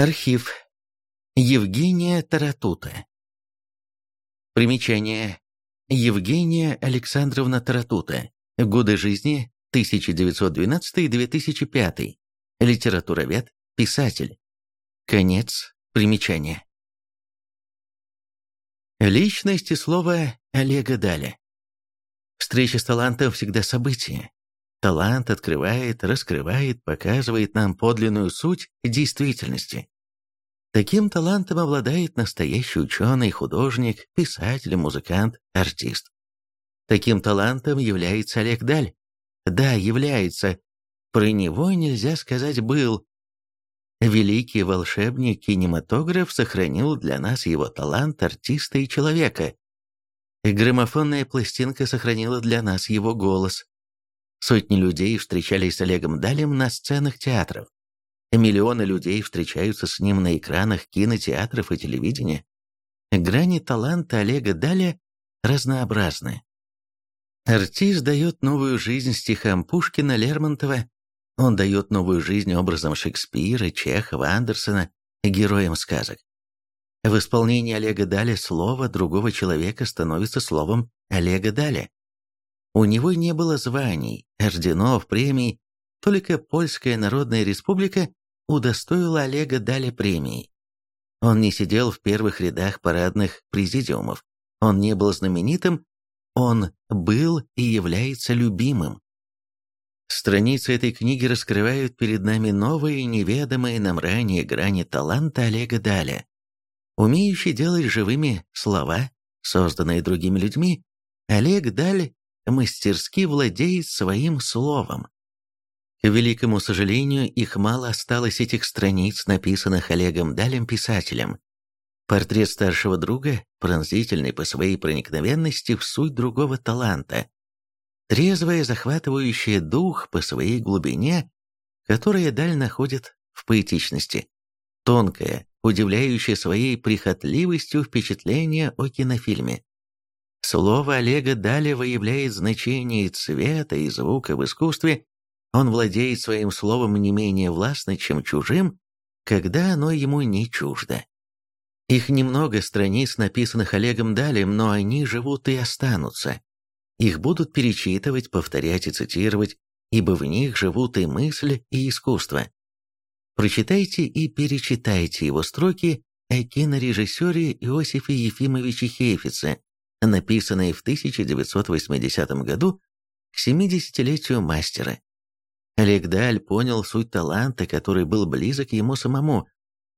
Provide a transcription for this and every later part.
Архив. Евгения Таратута. Примечание. Евгения Александровна Таратута. Годы жизни 1912-2005. Литературовед, писатель. Конец примечания. Личность и слово Олега Даля. Встреча с талантом всегда событие. Талант открывает, раскрывает, показывает нам подлинную суть действительности. Таким талантом обладает настоящий ученый, художник, писатель, музыкант, артист. Таким талантом является Олег Даль. Да, является. Про него нельзя сказать «был». Великий волшебник-кинематограф сохранил для нас его талант артиста и человека. Граммофонная пластинка сохранила для нас его голос. Сотни людей встречались с Олегом Далем на сценах театров. Миллионы людей встречаются с ним на экранах кинотеатров и телевидения. Грани таланта Олега Даля разнообразны. Артист дает новую жизнь стихам Пушкина, Лермонтова. Он дает новую жизнь образом Шекспира, Чехова, Андерсона, героям сказок. В исполнении Олега Даля слово другого человека становится словом Олега Даля. У него не было званий, орденов, премий, только Польская Народная Республика удостоила Олега Даля премии. Он не сидел в первых рядах парадных президиумов, он не был знаменитым, он был и является любимым. Страницы этой книги раскрывают перед нами новые, неведомые нам ранее грани таланта Олега Даля. Умеющий делать живыми слова, созданные другими людьми, Олег Даль мастерски владеет своим словом. К великому сожалению, их мало осталось этих страниц, написанных Олегом Далем писателем. Портрет старшего друга, пронзительный по своей проникновенности в суть другого таланта. Трезвая, захватывающая дух по своей глубине, которая Даль находит в поэтичности. Тонкая, удивляющая своей прихотливостью впечатление о кинофильме. Слово Олега далее выявляет значение цвета и звука в искусстве, он владеет своим словом не менее властно, чем чужим, когда оно ему не чуждо. Их немного страниц, написанных Олегом Далем, но они живут и останутся. Их будут перечитывать, повторять и цитировать, ибо в них живут и мысль, и искусство. Прочитайте и перечитайте его строки о кинорежиссере Иосифе Ефимовиче Хейфице, написанные в 1980 году к 70-летию мастера. Олег Даль понял суть таланта, который был близок ему самому.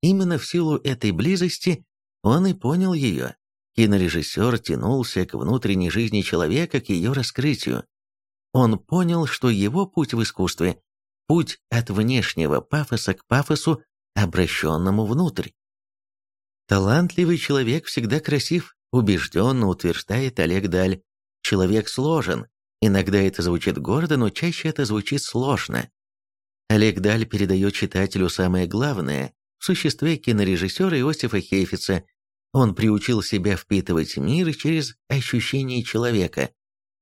Именно в силу этой близости он и понял ее. Кинорежиссер тянулся к внутренней жизни человека, к ее раскрытию. Он понял, что его путь в искусстве – путь от внешнего пафоса к пафосу, обращенному внутрь. Талантливый человек всегда красив, убежденно утверждает Олег Даль. Человек сложен. Иногда это звучит гордо, но чаще это звучит сложно. Олег Даль передает читателю самое главное в существе кинорежиссера Иосифа Хейфица. Он приучил себя впитывать мир через ощущение человека.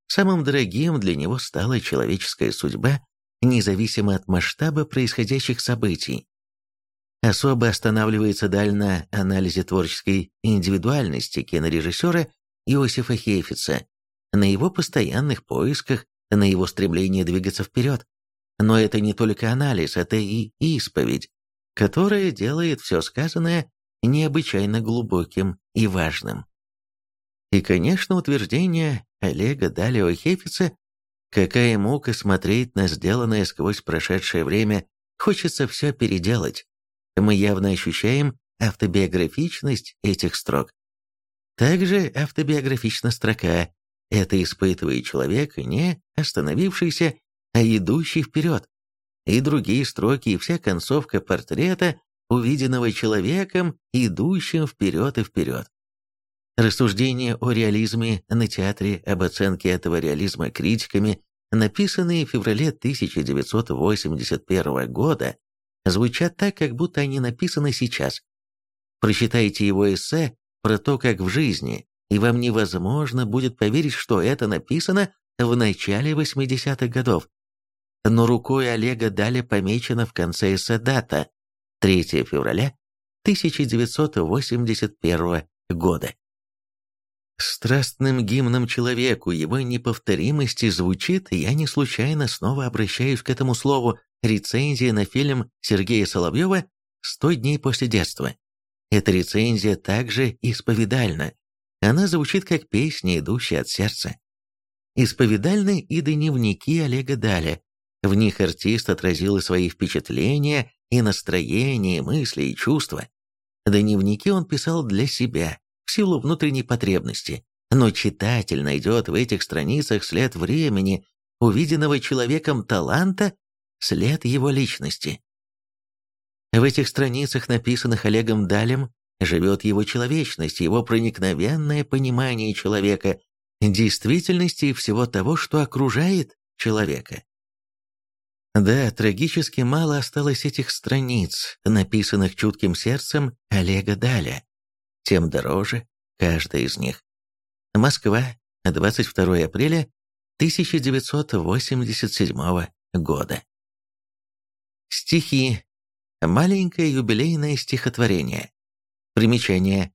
Самым дорогим для него стала человеческая судьба, независимо от масштаба происходящих событий. Особо останавливается Даль на анализе творческой индивидуальности кинорежиссера Иосифа Хейфица, на его постоянных поисках, на его стремлении двигаться вперед. Но это не только анализ, это и исповедь, которая делает все сказанное необычайно глубоким и важным. И, конечно, утверждение Олега Далио Хейфица «Какая мука смотреть на сделанное сквозь прошедшее время, хочется все переделать» мы явно ощущаем автобиографичность этих строк. Также автобиографична строка «Это испытывает человек, не остановившийся, а идущий вперед». И другие строки, и вся концовка портрета увиденного человеком, идущим вперед и вперед. Рассуждения о реализме на театре об оценке этого реализма критиками, написанные в феврале 1981 года, звучат так, как будто они написаны сейчас. Прочитайте его эссе про то, как в жизни, и вам невозможно будет поверить, что это написано в начале 80-х годов. Но рукой Олега Даля помечена в конце эссе дата 3 февраля 1981 года. Страстным гимном человеку, его неповторимости звучит, я не случайно снова обращаюсь к этому слову, рецензия на фильм Сергея Соловьева «100 дней после детства». Эта рецензия также исповедальна. Она звучит как песня, идущая от сердца. Исповедальны и дневники Олега Даля. В них артист отразил свои впечатления, и настроения, и мысли, и чувства. Дневники он писал для себя, в силу внутренней потребности, но читатель найдет в этих страницах след времени, увиденного человеком таланта, след его личности. В этих страницах, написанных Олегом Далем, живет его человечность, его проникновенное понимание человека, действительности и всего того, что окружает человека. Да, трагически мало осталось этих страниц, написанных чутким сердцем Олега Даля тем дороже каждая из них. Москва, 22 апреля 1987 года. Стихи. Маленькое юбилейное стихотворение. Примечание.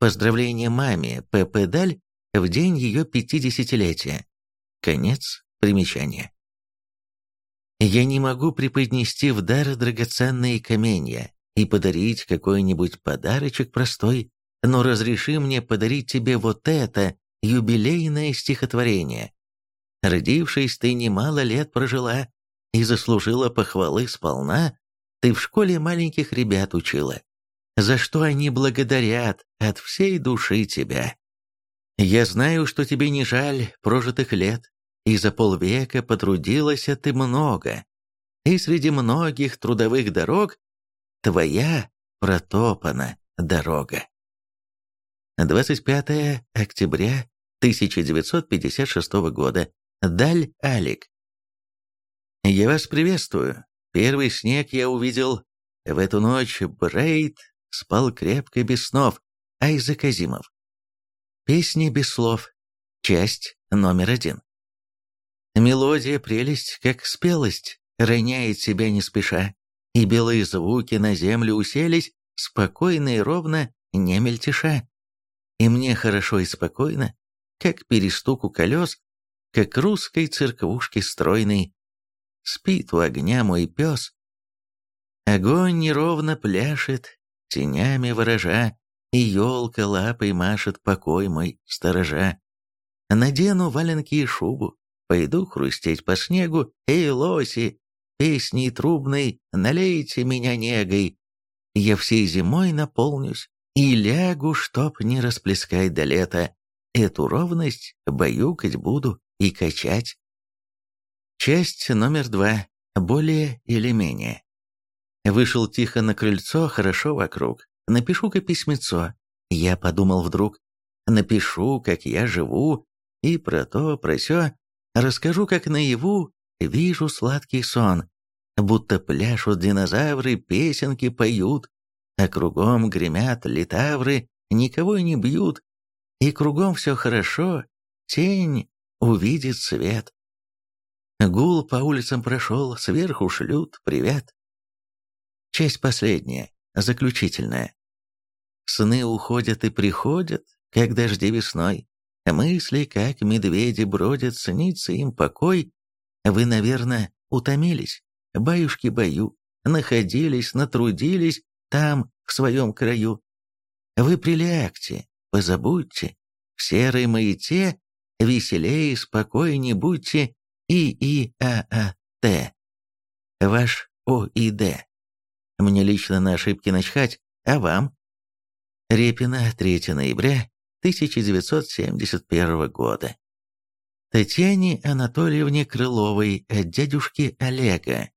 Поздравление маме П.П. Даль в день ее пятидесятилетия. Конец примечания. Я не могу преподнести в дар драгоценные каменья и подарить какой-нибудь подарочек простой, но разреши мне подарить тебе вот это юбилейное стихотворение. Родившись, ты немало лет прожила и заслужила похвалы сполна, ты в школе маленьких ребят учила, за что они благодарят от всей души тебя. Я знаю, что тебе не жаль прожитых лет, и за полвека потрудилась ты много, и среди многих трудовых дорог твоя протопана дорога. 25 октября 1956 года. Даль Алик. Я вас приветствую. Первый снег я увидел. В эту ночь Брейд спал крепко без снов. Айзек Азимов. Песни без слов. Часть номер один. Мелодия прелесть, как спелость, роняет себя не спеша, и белые звуки на землю уселись, спокойно и ровно, не мельтеша и мне хорошо и спокойно, как перестуку колес, как русской церквушки стройной. Спит у огня мой пес. Огонь неровно пляшет, тенями ворожа, и елка лапой машет покой мой, сторожа. Надену валенки и шубу, пойду хрустеть по снегу, эй, лоси, песней трубной, налейте меня негой. Я всей зимой наполнюсь, и лягу, чтоб не расплескать до лета. Эту ровность баюкать буду и качать. Часть номер два. Более или менее. Вышел тихо на крыльцо, хорошо вокруг. Напишу-ка письмецо. Я подумал вдруг. Напишу, как я живу, и про то, про сё. Расскажу, как наяву вижу сладкий сон. Будто пляшут динозавры, песенки поют а кругом гремят литавры, никого не бьют, и кругом все хорошо, тень увидит свет. Гул по улицам прошел, сверху шлют привет. Часть последняя, заключительная. Сны уходят и приходят, как дожди весной. Мысли, как медведи, бродят, снится им покой. Вы, наверное, утомились, баюшки-баю, находились, натрудились, там, в своем краю. Вы прилягте, позабудьте, в серой маяте веселее, спокойнее будьте И-И-А-А-Т. Ваш О-И-Д. Мне лично на ошибки начхать, а вам? Репина, 3 ноября 1971 года. Татьяне Анатольевне Крыловой от дядюшки Олега.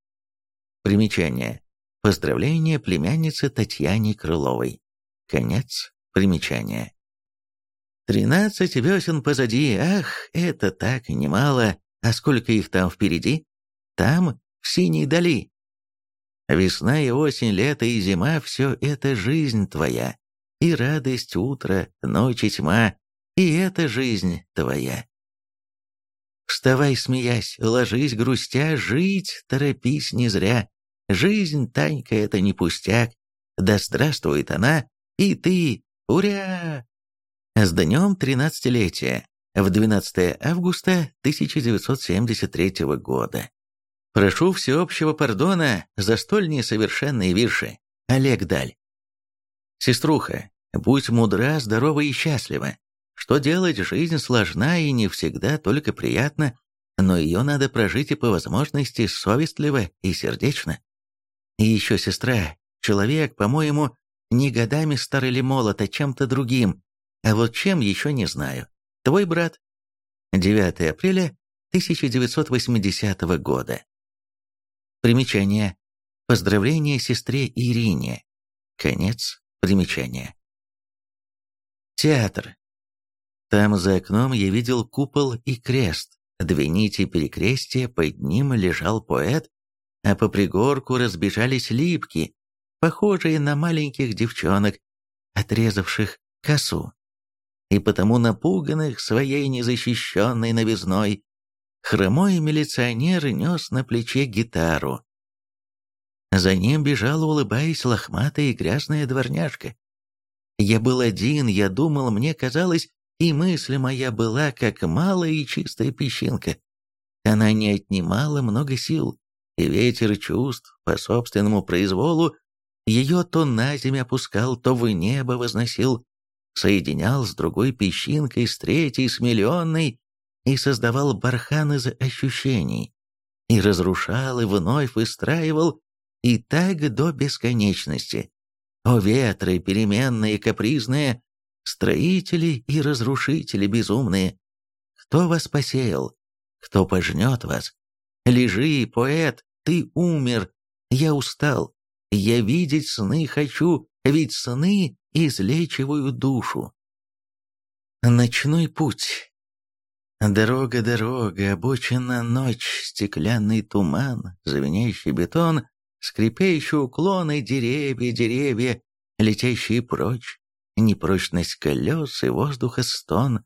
Примечание. Поздравление племяннице Татьяне Крыловой. Конец примечания. Тринадцать весен позади, ах, это так немало, а сколько их там впереди? Там, в синей дали. Весна и осень, лето и зима — все это жизнь твоя. И радость утра, ночь и тьма, и это жизнь твоя. Вставай, смеясь, ложись, грустя, жить торопись не зря. Жизнь, Танька, это не пустяк. да здравствует она, и ты, уря! С днем тринадцатилетия, в 12 августа 1973 года. Прошу всеобщего пардона за столь несовершенные вирши. Олег Даль. Сеструха, будь мудра, здорова и счастлива. Что делать, жизнь сложна и не всегда только приятна, но ее надо прожить и по возможности совестливо и сердечно. И еще, сестра, человек, по-моему, не годами стар или молод, а чем-то другим, а вот чем еще не знаю. Твой брат. 9 апреля 1980 года. Примечание. Поздравление сестре Ирине. Конец примечания. Театр. Там за окном я видел купол и крест, две нити перекрестия, под ним лежал поэт, а по пригорку разбежались липки, похожие на маленьких девчонок, отрезавших косу. И потому напуганных своей незащищенной новизной, хромой милиционер нес на плече гитару. За ним бежала, улыбаясь, лохматая и грязная дворняжка. Я был один, я думал, мне казалось, и мысль моя была, как малая и чистая песчинка. Она не отнимала много сил, и ветер чувств по собственному произволу ее то на землю опускал, то в небо возносил, соединял с другой песчинкой, с третьей, с миллионной, и создавал бархан из ощущений, и разрушал, и вновь выстраивал, и так до бесконечности. О ветры, переменные, капризные, строители и разрушители безумные, кто вас посеял, кто пожнет вас? Лежи, поэт, ты умер, я устал, я видеть сны хочу, ведь сны излечивают душу. Ночной путь. Дорога, дорога, обочина, ночь, стеклянный туман, звенящий бетон, скрипящие уклоны, деревья, деревья, летящие прочь, непрочность колес и воздуха стон.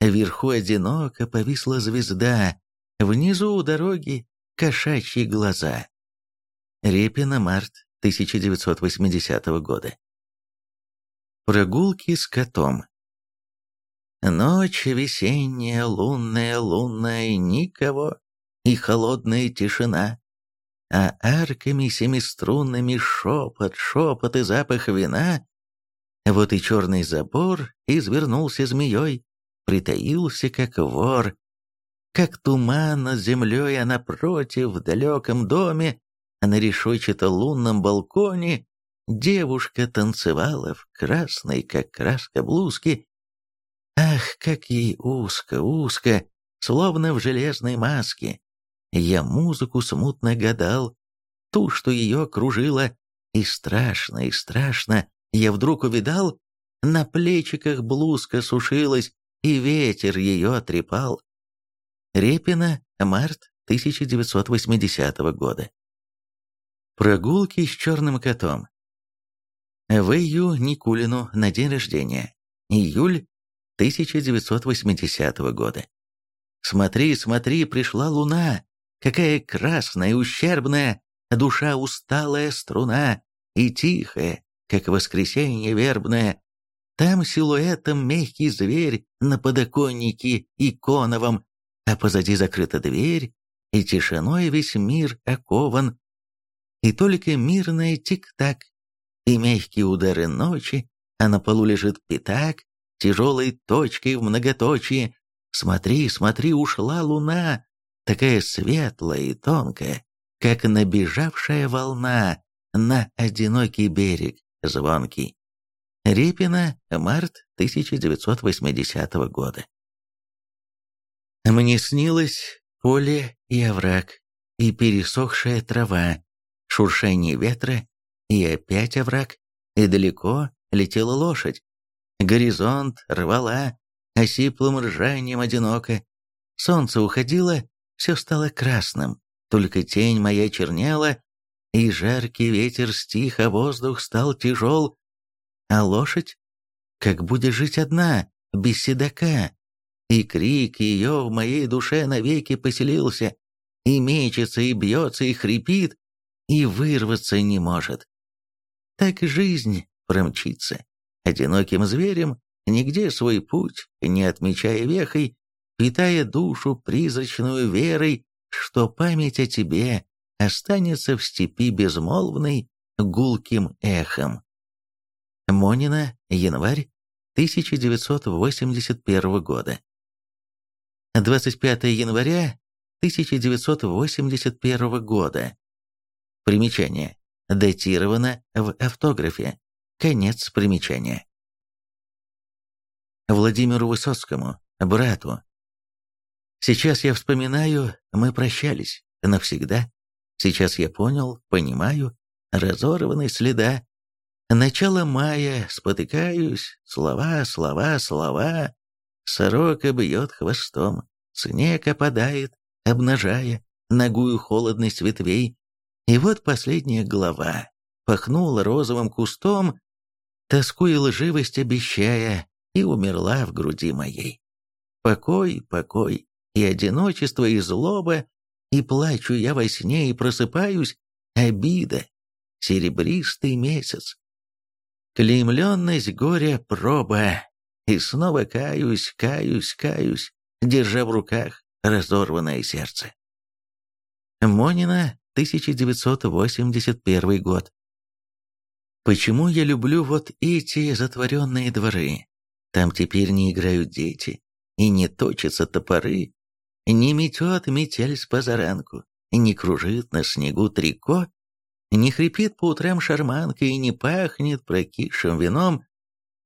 Вверху одиноко повисла звезда, внизу у дороги кошачьи глаза. Репина, март 1980 года. Прогулки с котом. Ночь весенняя, лунная, лунная, никого, и холодная тишина, а арками семиструнными шепот, шепот и запах вина. Вот и черный забор извернулся змеей, притаился, как вор, как туман над землей, а напротив, в далеком доме, на решетчато-лунном балконе, девушка танцевала в красной, как краска блузки. Ах, как ей узко, узко, словно в железной маске. Я музыку смутно гадал, ту, что ее кружила, и страшно, и страшно, я вдруг увидал, на плечиках блузка сушилась, и ветер ее трепал. Репина, март 1980 года. Прогулки с черным котом. В.Ю. Никулину на день рождения. Июль 1980 года. Смотри, смотри, пришла луна. Какая красная, ущербная, душа усталая струна и тихая, как воскресенье вербное. Там силуэтом мягкий зверь на подоконнике иконовом, а позади закрыта дверь, и тишиной весь мир окован. И только мирная тик-так, и мягкие удары ночи, а на полу лежит пятак, тяжелой точкой в многоточии. Смотри, смотри, ушла луна, такая светлая и тонкая, как набежавшая волна на одинокий берег звонкий. Репина, март 1980 года. Мне снилось поле и овраг, и пересохшая трава, шуршание ветра, и опять овраг, и далеко летела лошадь. Горизонт рвала, осиплым ржанием одиноко. Солнце уходило, все стало красным, только тень моя чернела, и жаркий ветер стих, а воздух стал тяжел. А лошадь? Как будет жить одна, без седока? и крик ее в моей душе навеки поселился, и мечется, и бьется, и хрипит, и вырваться не может. Так и жизнь промчится. Одиноким зверем, нигде свой путь, не отмечая вехой, питая душу призрачную верой, что память о тебе останется в степи безмолвной гулким эхом. Монина, январь 1981 года. 25 января 1981 года. Примечание. Датировано в автографе. Конец примечания. Владимиру Высоцкому, брату. Сейчас я вспоминаю, мы прощались навсегда. Сейчас я понял, понимаю, разорванный следа. Начало мая, спотыкаюсь, слова, слова, слова. Сорока бьет хвостом, снег опадает, обнажая ногую холодность ветвей. И вот последняя глава пахнула розовым кустом, тоску и лживость обещая, и умерла в груди моей. Покой, покой, и одиночество, и злоба, и плачу я во сне, и просыпаюсь, обида, серебристый месяц. Клеймленность горя проба, и снова каюсь, каюсь, каюсь, держа в руках разорванное сердце. Монина, 1981 год. Почему я люблю вот эти затворенные дворы? Там теперь не играют дети, и не точатся топоры, не метет метель с позаранку, не кружит на снегу трико, не хрипит по утрам шарманка и не пахнет прокисшим вином.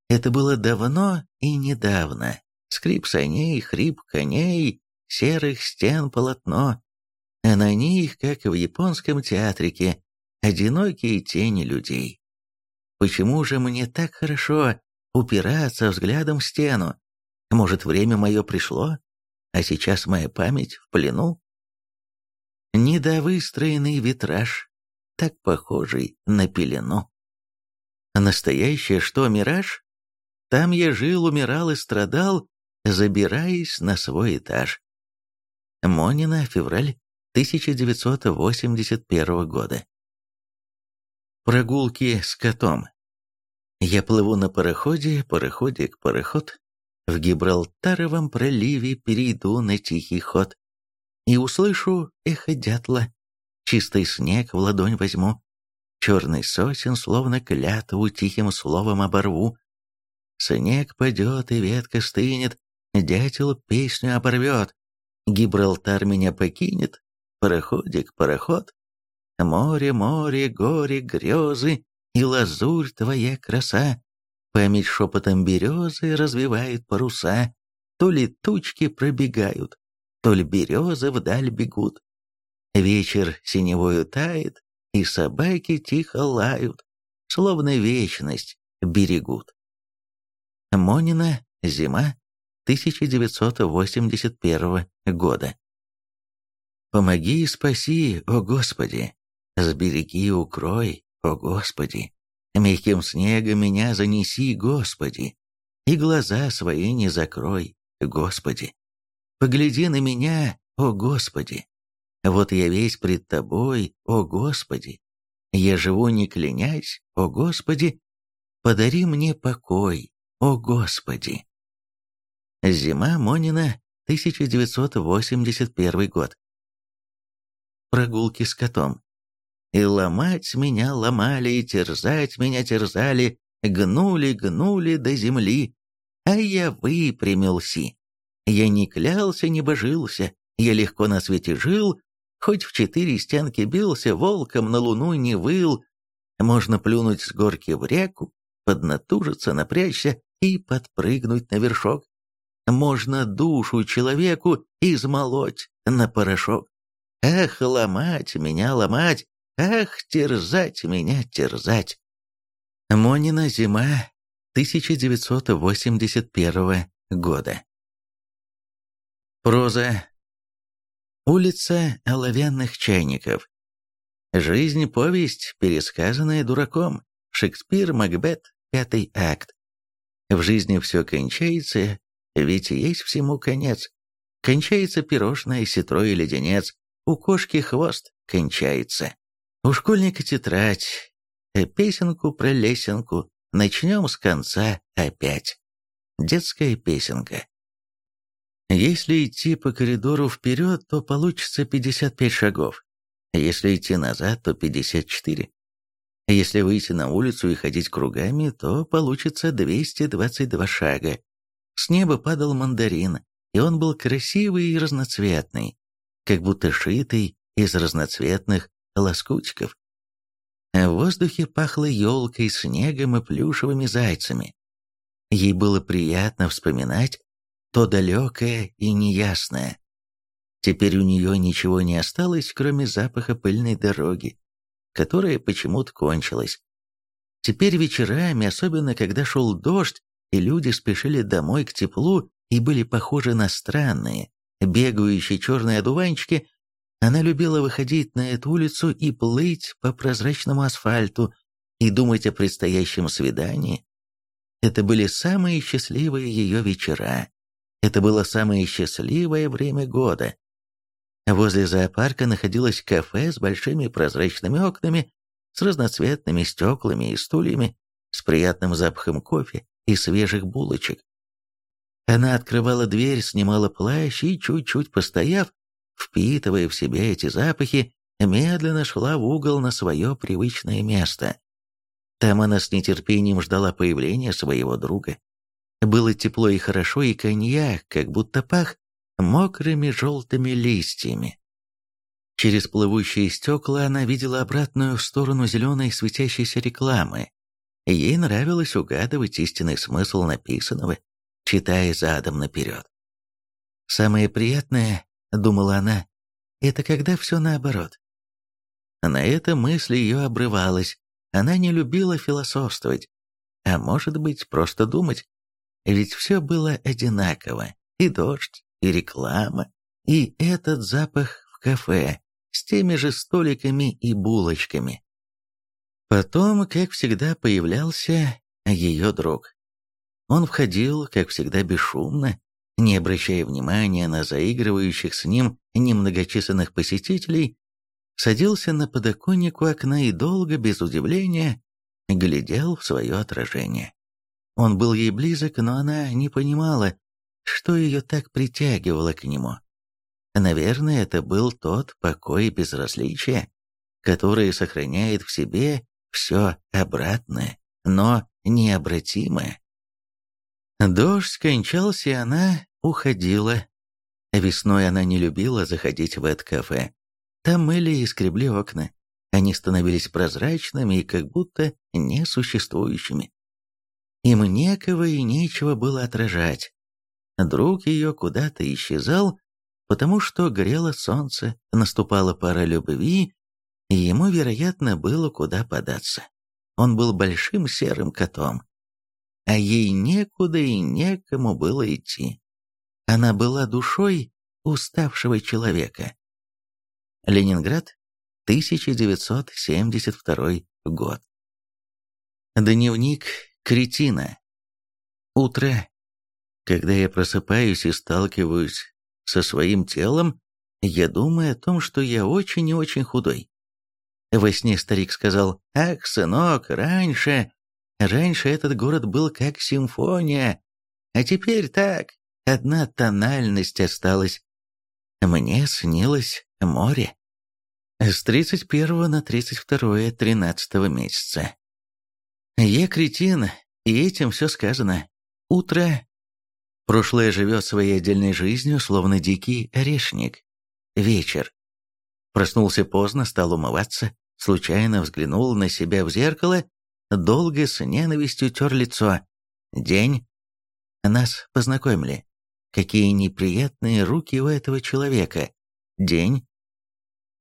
Это было давно и недавно. Скрип саней, хрип коней, серых стен полотно, а на них, как в японском театрике, одинокие тени людей. Почему же мне так хорошо упираться взглядом в стену? Может, время мое пришло, а сейчас моя память в плену? Недовыстроенный витраж, так похожий на пелену. Настоящее что, мираж? Там я жил, умирал и страдал, забираясь на свой этаж. Монина, февраль 1981 года. Прогулки с котом. Я плыву на пароходе, пароходик, пароход. В Гибралтаровом проливе перейду на тихий ход. И услышу эхо дятла. Чистый снег в ладонь возьму. Черный сосен, словно клятву, тихим словом оборву. Снег падет, и ветка стынет, дятел песню оборвет. Гибралтар меня покинет, пароходик, пароход. Море, море, горе, грезы и лазурь твоя краса. Память шепотом березы развивает паруса. То ли тучки пробегают, то ли березы вдаль бегут. Вечер синевою тает, и собаки тихо лают, словно вечность берегут. Монина, зима, 1981 года. «Помоги и спаси, о Господи! Сбереги и укрой, о Господи! Мягким снегом меня занеси, Господи! И глаза свои не закрой, Господи! Погляди на меня, о Господи! Вот я весь пред Тобой, о Господи! Я живу не клянясь, о Господи! Подари мне покой, о Господи!» Зима Монина, 1981 год. Прогулки с котом. И ломать меня ломали, и терзать меня терзали, гнули, гнули до земли, а я выпрямился. Я не клялся, не божился, я легко на свете жил, хоть в четыре стенки бился, волком на луну не выл. Можно плюнуть с горки в реку, поднатужиться, напрячься и подпрыгнуть на вершок можно душу человеку измолоть на порошок. Эх, ломать меня, ломать, эх, терзать меня, терзать. Монина зима 1981 года. Проза. Улица оловянных чайников. Жизнь – повесть, пересказанная дураком. Шекспир, Макбет, пятый акт. В жизни все кончается, ведь есть всему конец. Кончается пирожное, ситро и леденец. У кошки хвост кончается. У школьника тетрадь. песенку про лесенку. Начнем с конца опять. Детская песенка. Если идти по коридору вперед, то получится 55 шагов. Если идти назад, то 54. Если выйти на улицу и ходить кругами, то получится 222 шага. С неба падал мандарин, и он был красивый и разноцветный, как будто шитый из разноцветных лоскутиков. В воздухе пахло елкой, снегом и плюшевыми зайцами. Ей было приятно вспоминать то далекое и неясное. Теперь у нее ничего не осталось, кроме запаха пыльной дороги, которая почему-то кончилась. Теперь вечерами, особенно когда шел дождь, и люди спешили домой к теплу и были похожи на странные, бегающие черные одуванчики, она любила выходить на эту улицу и плыть по прозрачному асфальту и думать о предстоящем свидании. Это были самые счастливые ее вечера. Это было самое счастливое время года. Возле зоопарка находилось кафе с большими прозрачными окнами, с разноцветными стеклами и стульями, с приятным запахом кофе и свежих булочек. Она открывала дверь, снимала плащ и, чуть-чуть постояв, впитывая в себя эти запахи, медленно шла в угол на свое привычное место. Там она с нетерпением ждала появления своего друга. Было тепло и хорошо, и коньяк как будто пах мокрыми желтыми листьями. Через плывущие стекла она видела обратную сторону зеленой светящейся рекламы. Ей нравилось угадывать истинный смысл написанного, читая задом наперед. Самое приятное — думала она, — это когда все наоборот. На это мысль ее обрывалась, она не любила философствовать, а может быть, просто думать. Ведь все было одинаково, и дождь, и реклама, и этот запах в кафе с теми же столиками и булочками. Потом, как всегда, появлялся ее друг. Он входил, как всегда, бесшумно, не обращая внимания на заигрывающих с ним немногочисленных посетителей, садился на подоконник у окна и долго, без удивления, глядел в свое отражение. Он был ей близок, но она не понимала, что ее так притягивало к нему. Наверное, это был тот покой и безразличие, который сохраняет в себе все обратное, но необратимое. Дождь скончался, и она уходила. Весной она не любила заходить в это кафе. Там мыли и скребли окна. Они становились прозрачными и как будто несуществующими. Им некого и нечего было отражать. Друг ее куда-то исчезал, потому что грело солнце, наступала пора любви, и ему, вероятно, было куда податься. Он был большим серым котом, а ей некуда и некому было идти. Она была душой уставшего человека. Ленинград, 1972 год. Дневник кретина. Утро. Когда я просыпаюсь и сталкиваюсь со своим телом, я думаю о том, что я очень и очень худой. Во сне старик сказал, «Ах, сынок, раньше, раньше этот город был как симфония, а теперь так, Одна тональность осталась. Мне снилось море. С 31 на 32 13 месяца. Я кретин, и этим все сказано. Утро. Прошлое живет своей отдельной жизнью, словно дикий орешник. Вечер. Проснулся поздно, стал умываться, случайно взглянул на себя в зеркало, долго с ненавистью тер лицо. День. Нас познакомили. Какие неприятные руки у этого человека. День.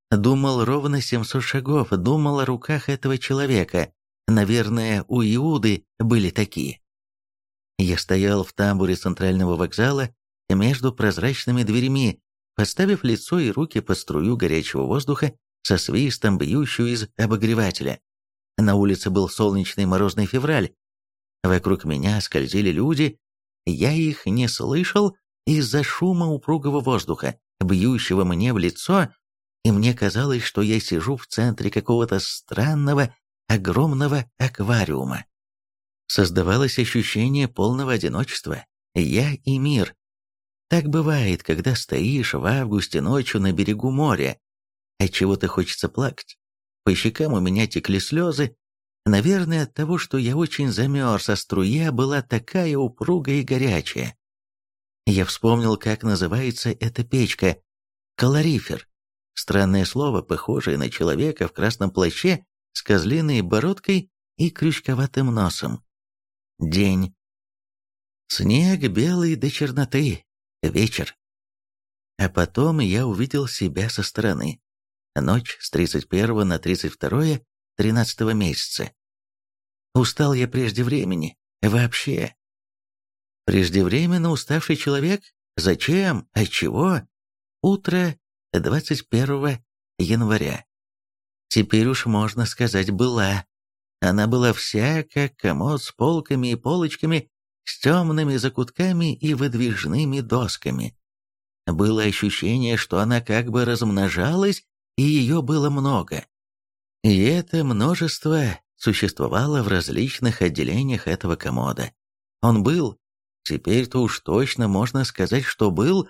Думал ровно 700 шагов, думал о руках этого человека. Наверное, у Иуды были такие. Я стоял в тамбуре центрального вокзала между прозрачными дверями, поставив лицо и руки под струю горячего воздуха со свистом, бьющую из обогревателя. На улице был солнечный морозный февраль. Вокруг меня скользили люди, я их не слышал из-за шума упругого воздуха, бьющего мне в лицо, и мне казалось, что я сижу в центре какого-то странного огромного аквариума. Создавалось ощущение полного одиночества. Я и мир. Так бывает, когда стоишь в августе ночью на берегу моря. От чего-то хочется плакать. По щекам у меня текли слезы. Наверное, от того, что я очень замерз, а струя была такая упругая и горячая. Я вспомнил, как называется эта печка. Калорифер. Странное слово, похожее на человека в красном плаще с козлиной бородкой и крючковатым носом. День. Снег белый до черноты. Вечер. А потом я увидел себя со стороны. Ночь с 31 на 32 13 месяца. Устал я прежде времени. Вообще. Преждевременно уставший человек? Зачем? Отчего? Утро 21 января. Теперь уж можно сказать «была». Она была вся, как комод с полками и полочками, с темными закутками и выдвижными досками. Было ощущение, что она как бы размножалась, и ее было много. И это множество существовало в различных отделениях этого комода. Он был, теперь-то уж точно можно сказать, что был,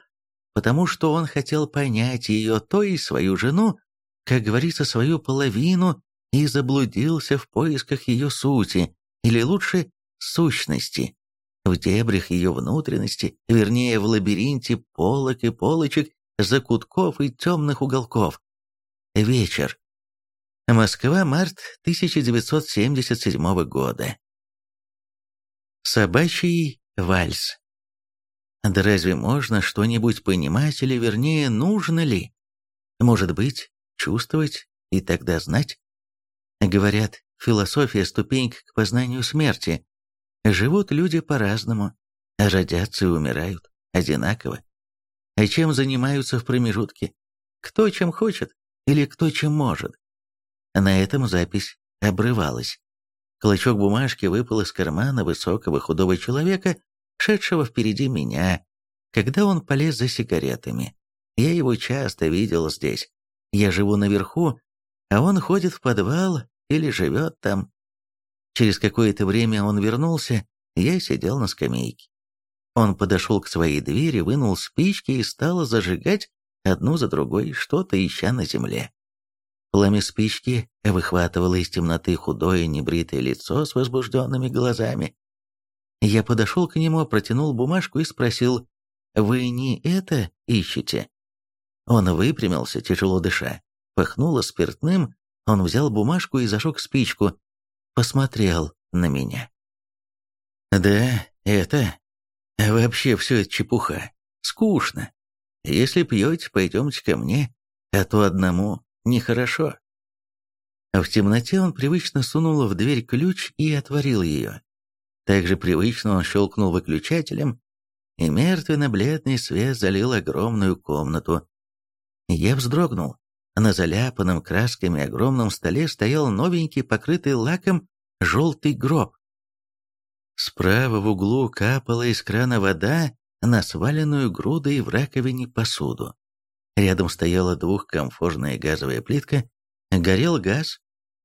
потому что он хотел понять ее, то и свою жену, как говорится, свою половину, и заблудился в поисках ее сути, или лучше, сущности, в дебрях ее внутренности, вернее, в лабиринте полок и полочек, закутков и темных уголков. Вечер. Москва, март 1977 года. Собачий вальс. Да разве можно что-нибудь понимать, или вернее, нужно ли? Может быть, чувствовать и тогда знать? Говорят, философия – ступенька к познанию смерти. Живут люди по-разному, родятся и умирают одинаково. А чем занимаются в промежутке? Кто чем хочет или кто чем может? На этом запись обрывалась. Клочок бумажки выпал из кармана высокого худого человека, шедшего впереди меня, когда он полез за сигаретами. Я его часто видел здесь. Я живу наверху, а он ходит в подвал или живет там. Через какое-то время он вернулся, я сидел на скамейке. Он подошел к своей двери, вынул спички и стал зажигать одну за другой, что-то ища на земле. Пламя спички выхватывало из темноты худое небритое лицо с возбужденными глазами. Я подошел к нему, протянул бумажку и спросил, «Вы не это ищете?» Он выпрямился, тяжело дыша. Пахнуло спиртным, он взял бумажку и зажег спичку. Посмотрел на меня. «Да, это... Вообще все это чепуха. Скучно. Если пьете, пойдемте ко мне, а то одному нехорошо». В темноте он привычно сунул в дверь ключ и отворил ее. Также привычно он щелкнул выключателем, и мертвенно-бледный свет залил огромную комнату. Я вздрогнул. На заляпанном красками огромном столе стоял новенький, покрытый лаком, желтый гроб. Справа в углу капала из крана вода на сваленную грудой в раковине посуду. Рядом стояла двухкомфорная газовая плитка, горел газ.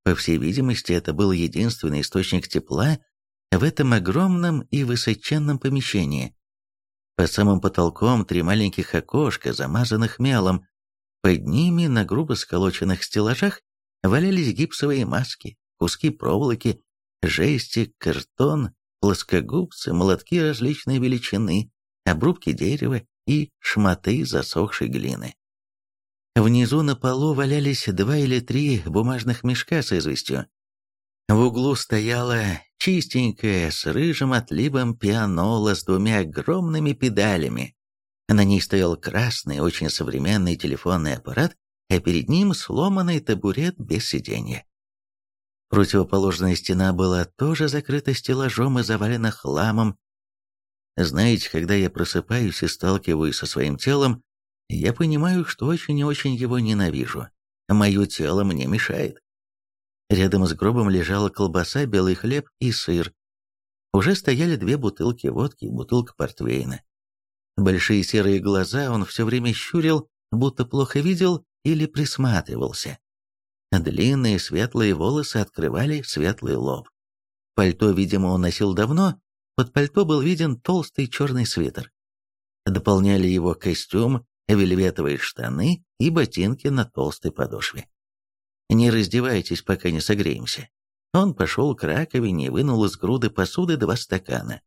По всей видимости, это был единственный источник тепла в этом огромном и высоченном помещении. Под самым потолком три маленьких окошка, замазанных мелом, под ними на грубо сколоченных стеллажах валялись гипсовые маски, куски проволоки, жести, картон, плоскогубцы, молотки различной величины, обрубки дерева и шматы засохшей глины. Внизу на полу валялись два или три бумажных мешка с известью. В углу стояла чистенькая, с рыжим отливом пианола с двумя огромными педалями, на ней стоял красный, очень современный телефонный аппарат, а перед ним сломанный табурет без сиденья. Противоположная стена была тоже закрыта стеллажом и завалена хламом. Знаете, когда я просыпаюсь и сталкиваюсь со своим телом, я понимаю, что очень и очень его ненавижу. Мое тело мне мешает. Рядом с гробом лежала колбаса, белый хлеб и сыр. Уже стояли две бутылки водки и бутылка портвейна. Большие серые глаза он все время щурил, будто плохо видел или присматривался. Длинные светлые волосы открывали светлый лоб. Пальто, видимо, он носил давно, под пальто был виден толстый черный свитер. Дополняли его костюм, вельветовые штаны и ботинки на толстой подошве. «Не раздевайтесь, пока не согреемся». Он пошел к раковине и вынул из груды посуды два стакана.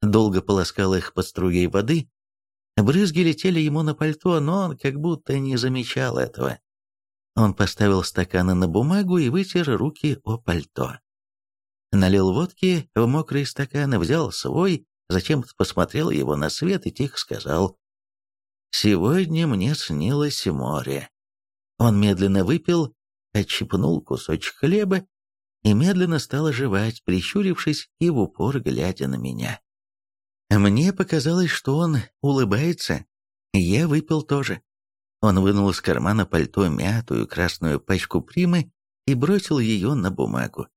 Долго полоскал их под струей воды. Брызги летели ему на пальто, но он как будто не замечал этого. Он поставил стаканы на бумагу и вытер руки о пальто. Налил водки в мокрые стаканы, взял свой, зачем-то посмотрел его на свет и тихо сказал «Сегодня мне снилось море». Он медленно выпил, отщипнул кусочек хлеба и медленно стал оживать, прищурившись и в упор глядя на меня. Мне показалось, что он улыбается. Я выпил тоже. Он вынул из кармана пальто мятую красную пачку примы и бросил ее на бумагу.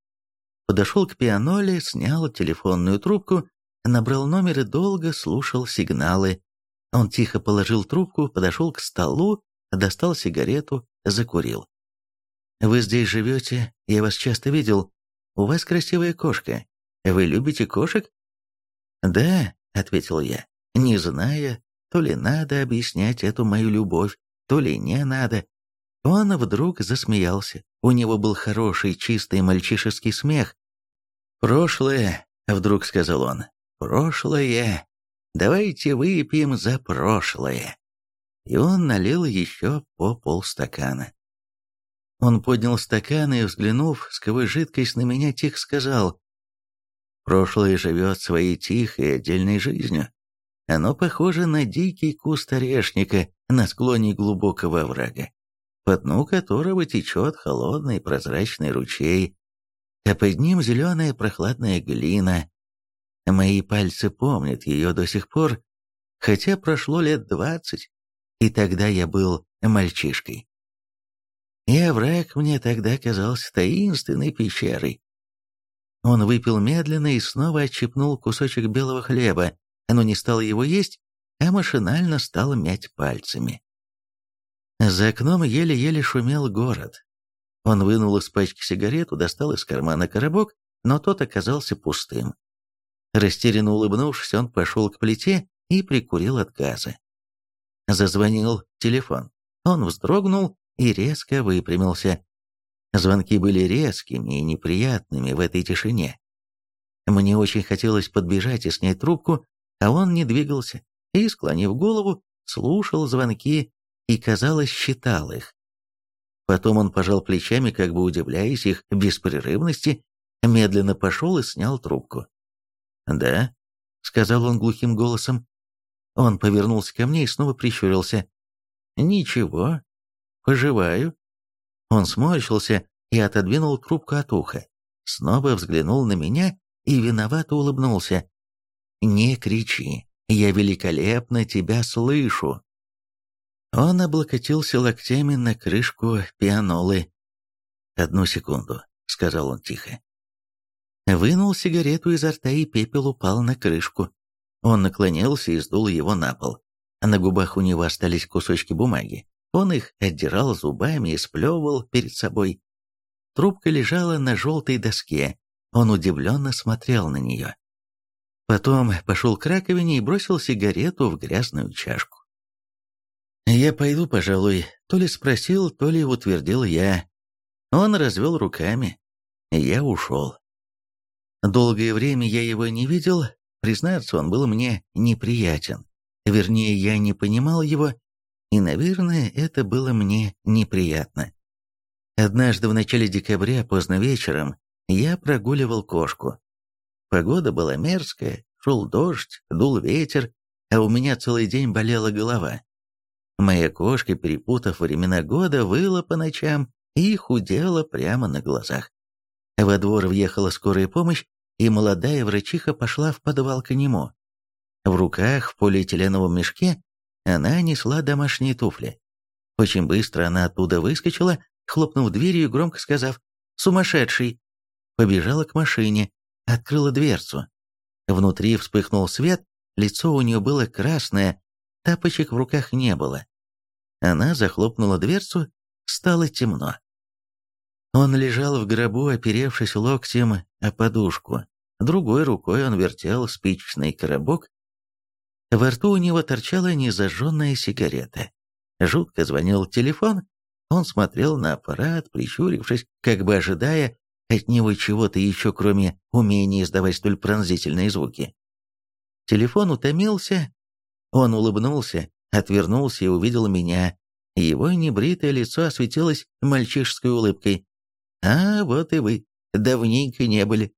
Подошел к пианоле, снял телефонную трубку, набрал номер и долго слушал сигналы. Он тихо положил трубку, подошел к столу, достал сигарету, закурил. «Вы здесь живете, я вас часто видел. У вас красивая кошка. Вы любите кошек?» «Да», — ответил я, не зная, то ли надо объяснять эту мою любовь, то ли не надо. Он вдруг засмеялся. У него был хороший, чистый мальчишеский смех. «Прошлое», — вдруг сказал он, — «прошлое. Давайте выпьем за прошлое». И он налил еще по полстакана. Он поднял стакан и, взглянув сквозь жидкость на меня, тихо сказал, «Прошлое живет своей тихой отдельной жизнью. Оно похоже на дикий куст орешника на склоне глубокого оврага по дну которого течет холодный прозрачный ручей, а под ним зеленая прохладная глина. Мои пальцы помнят ее до сих пор, хотя прошло лет двадцать, и тогда я был мальчишкой. И овраг мне тогда казался таинственной пещерой. Он выпил медленно и снова отщипнул кусочек белого хлеба, но не стал его есть, а машинально стал мять пальцами. За окном еле-еле шумел город. Он вынул из пачки сигарету, достал из кармана коробок, но тот оказался пустым. Растерянно улыбнувшись, он пошел к плите и прикурил от газа. Зазвонил телефон. Он вздрогнул и резко выпрямился. Звонки были резкими и неприятными в этой тишине. Мне очень хотелось подбежать и снять трубку, а он не двигался и, склонив голову, слушал звонки и, казалось, считал их. Потом он пожал плечами, как бы удивляясь их беспрерывности, медленно пошел и снял трубку. «Да», — сказал он глухим голосом. Он повернулся ко мне и снова прищурился. «Ничего, поживаю». Он сморщился и отодвинул трубку от уха. Снова взглянул на меня и виновато улыбнулся. «Не кричи, я великолепно тебя слышу». Он облокотился локтями на крышку пианолы. «Одну секунду», — сказал он тихо. Вынул сигарету изо рта, и пепел упал на крышку. Он наклонился и сдул его на пол. На губах у него остались кусочки бумаги. Он их отдирал зубами и сплевывал перед собой. Трубка лежала на желтой доске. Он удивленно смотрел на нее. Потом пошел к раковине и бросил сигарету в грязную чашку. «Я пойду, пожалуй», — то ли спросил, то ли утвердил я. Он развел руками. Я ушел. Долгое время я его не видел, признаться, он был мне неприятен. Вернее, я не понимал его, и, наверное, это было мне неприятно. Однажды в начале декабря, поздно вечером, я прогуливал кошку. Погода была мерзкая, шел дождь, дул ветер, а у меня целый день болела голова. Моя кошка, перепутав времена года, выла по ночам и худела прямо на глазах. Во двор въехала скорая помощь, и молодая врачиха пошла в подвал к нему. В руках, в полиэтиленовом мешке, она несла домашние туфли. Очень быстро она оттуда выскочила, хлопнув дверью и громко сказав «Сумасшедший!» Побежала к машине, открыла дверцу. Внутри вспыхнул свет, лицо у нее было красное, Тапочек в руках не было. Она захлопнула дверцу, стало темно. Он лежал в гробу, оперевшись локтем о подушку. Другой рукой он вертел спичечный коробок. Во рту у него торчала незажженная сигарета. Жутко звонил телефон. Он смотрел на аппарат, прищурившись, как бы ожидая от него чего-то еще, кроме умения издавать столь пронзительные звуки. Телефон утомился. Он улыбнулся, отвернулся и увидел меня. Его небритое лицо осветилось мальчишеской улыбкой. «А, вот и вы. Давненько не были.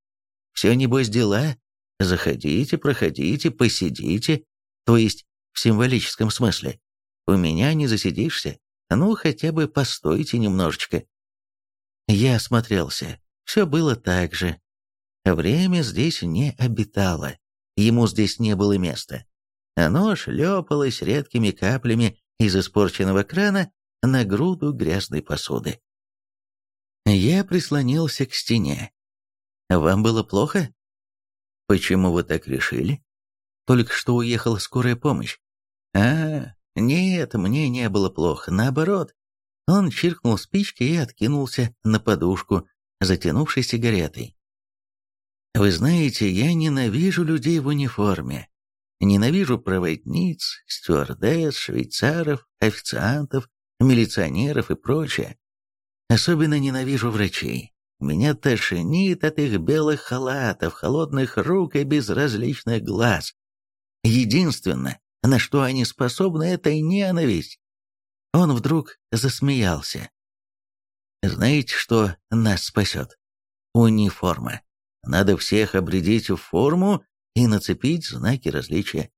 Все, небось, дела. Заходите, проходите, посидите. То есть, в символическом смысле. У меня не засидишься. Ну, хотя бы постойте немножечко». Я осмотрелся. Все было так же. Время здесь не обитало. Ему здесь не было места. Оно шлепалось редкими каплями из испорченного крана на груду грязной посуды. Я прислонился к стене. Вам было плохо? Почему вы так решили? Только что уехала скорая помощь. А, нет, мне не было плохо, наоборот. Он чиркнул спичкой и откинулся на подушку, затянувшись сигаретой. Вы знаете, я ненавижу людей в униформе. Ненавижу проводниц, стюардесс, швейцаров, официантов, милиционеров и прочее. Особенно ненавижу врачей. Меня тошнит от их белых халатов, холодных рук и безразличных глаз. Единственное, на что они способны, это ненависть. Он вдруг засмеялся. Знаете, что нас спасет? Униформа. Надо всех обрядить в форму и нацепить знаки различия.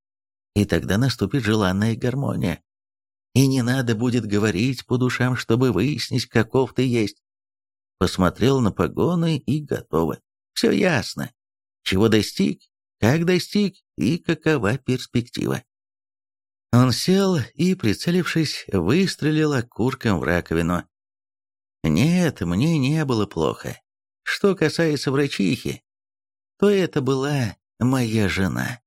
И тогда наступит желанная гармония. И не надо будет говорить по душам, чтобы выяснить, каков ты есть. Посмотрел на погоны и готово. Все ясно. Чего достиг, как достиг и какова перспектива. Он сел и, прицелившись, выстрелил окурком в раковину. Нет, мне не было плохо. Что касается врачихи, то это была моя жена.